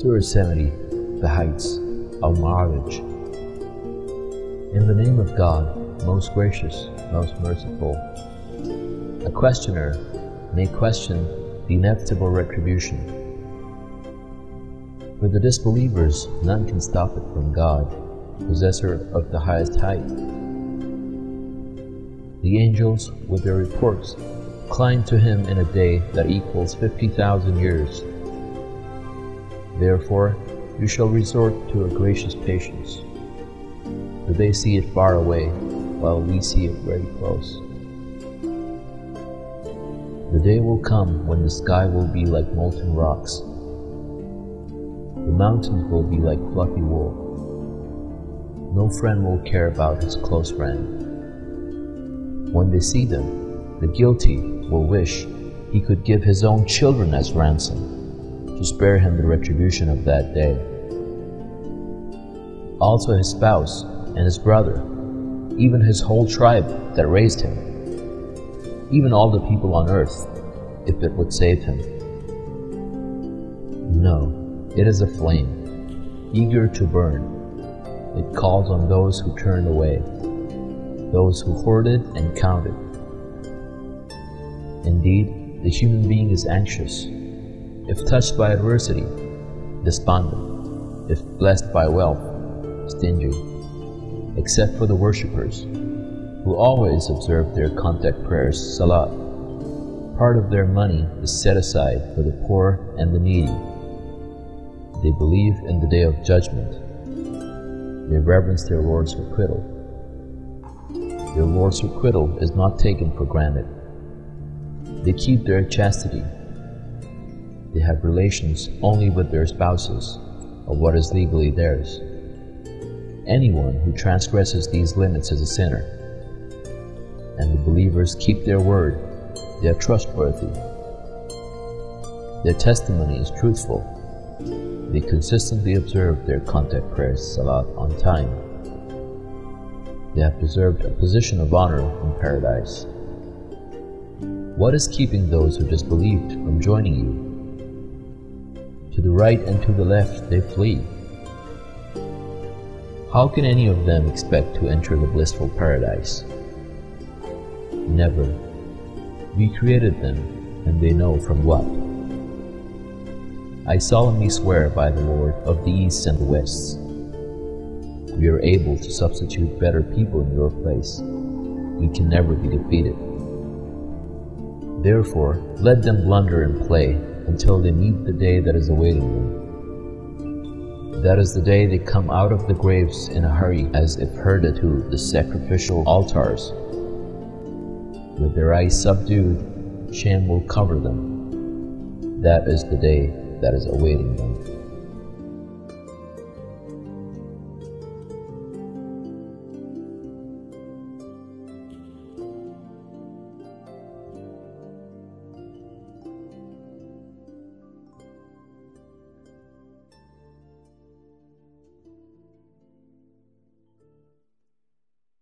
Surah 70 The Heights of Ma'arij In the name of God, most gracious, most merciful. A questioner may question the inevitable retribution. For the disbelievers, none can stop it from God, possessor of the highest height. The angels, with their reports, climb to him in a day that equals 50,000 years. Therefore, you shall resort to a gracious patience. For they see it far away, while we see it very close. The day will come when the sky will be like molten rocks. The mountains will be like fluffy wool. No friend will care about his close friend. When they see them, the guilty will wish he could give his own children as ransom to spare him the retribution of that day. Also his spouse and his brother, even his whole tribe that raised him, even all the people on earth, if it would save him. No, it is a flame, eager to burn. It calls on those who turned away those who hoarded and counted. Indeed, the human being is anxious. If touched by adversity, despondent. If blessed by wealth, stingy. Except for the worshippers, who always observe their contact prayers, salat. Part of their money is set aside for the poor and the needy. They believe in the day of judgment. They reverence their Lord's acquittal their Lord's acquittal is not taken for granted. They keep their chastity. They have relations only with their spouses, of what is legally theirs. Anyone who transgresses these limits is a sinner. And the believers keep their word. They are trustworthy. Their testimony is truthful. They consistently observe their contact prayers, salat, on time they have preserved a position of honor in paradise. What is keeping those who disbelieved from joining you? To the right and to the left they flee. How can any of them expect to enter the blissful paradise? Never. We created them, and they know from what. I solemnly swear by the Lord of the East and the West we are able to substitute better people in your place. We can never be defeated. Therefore, let them blunder and play until they meet the day that is awaiting them. That is the day they come out of the graves in a hurry as if herded to the sacrificial altars. With their eyes subdued, shame will cover them. That is the day that is awaiting them.